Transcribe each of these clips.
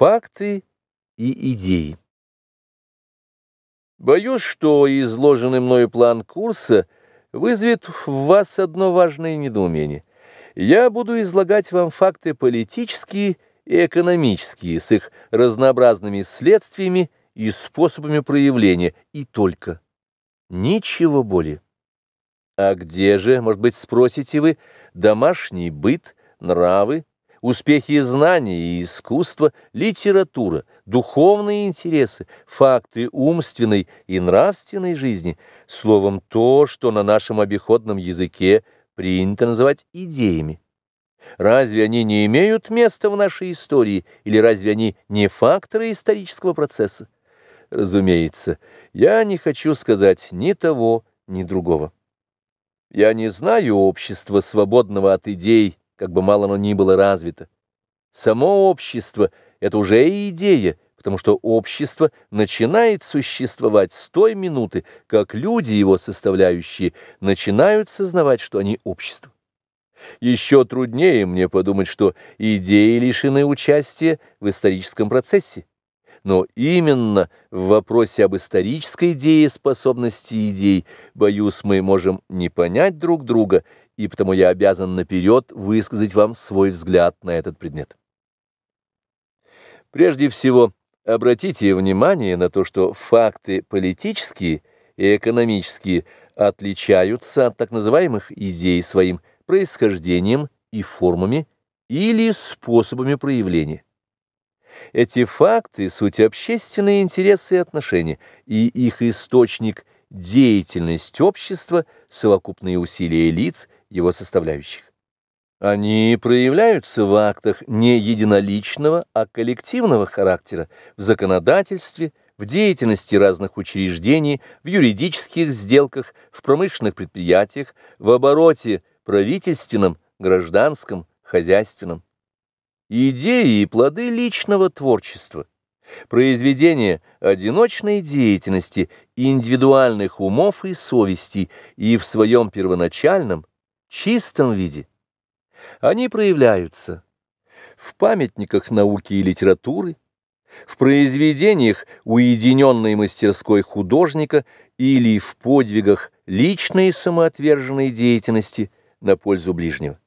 Факты и идеи. Боюсь, что изложенный мною план курса вызовет в вас одно важное недоумение. Я буду излагать вам факты политические и экономические с их разнообразными следствиями и способами проявления, и только. Ничего более. А где же, может быть, спросите вы, домашний быт, нравы, успехи знания и искусства, литература, духовные интересы, факты умственной и нравственной жизни, словом, то, что на нашем обиходном языке принято называть идеями. Разве они не имеют места в нашей истории, или разве они не факторы исторического процесса? Разумеется, я не хочу сказать ни того, ни другого. Я не знаю общества, свободного от идей, как бы мало оно ни было развито. Само общество — это уже идея, потому что общество начинает существовать с той минуты, как люди, его составляющие, начинают сознавать, что они общество. Еще труднее мне подумать, что идеи лишены участия в историческом процессе. Но именно в вопросе об исторической дееспособности идей, боюсь, мы можем не понять друг друга и потому я обязан наперед высказать вам свой взгляд на этот предмет. Прежде всего, обратите внимание на то, что факты политические и экономические отличаются от так называемых идей своим происхождением и формами или способами проявления. Эти факты – суть общественные интересы и отношения, и их источник – деятельность общества, совокупные усилия лиц – его составляющих. Они проявляются в актах не единоличного, а коллективного характера, в законодательстве, в деятельности разных учреждений, в юридических сделках, в промышленных предприятиях, в обороте правительственном, гражданском, хозяйственном. Идеи и плоды личного творчества, произведения одиночной деятельности, индивидуальных умов и совести и в своем первоначальном, чистом виде. Они проявляются в памятниках науки и литературы, в произведениях уединенной мастерской художника или в подвигах личной самоотверженной деятельности на пользу ближнего.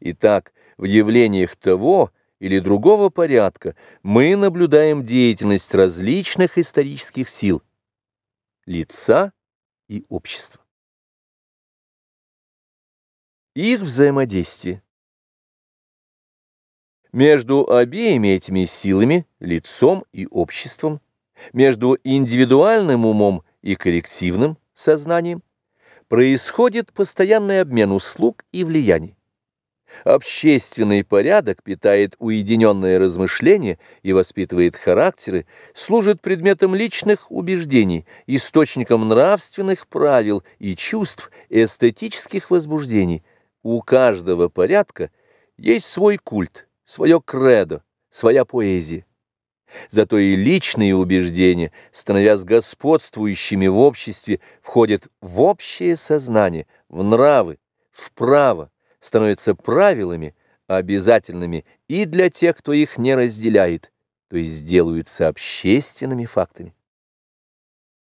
Итак, в явлениях того или другого порядка мы наблюдаем деятельность различных исторических сил, лица и общества. Их взаимодействие. Между обеими этими силами, лицом и обществом, между индивидуальным умом и коллективным сознанием, происходит постоянный обмен услуг и влияний. Общественный порядок питает уединенное размышление и воспитывает характеры, служит предметом личных убеждений, источником нравственных правил и чувств, эстетических возбуждений – у каждого порядка есть свой культ, свое кредо, своя поэзия. Зато и личные убеждения, становясь господствующими в обществе, входят в общее сознание, в нравы, в право, становятся правилами, обязательными и для тех, кто их не разделяет, то есть делаются общественными фактами.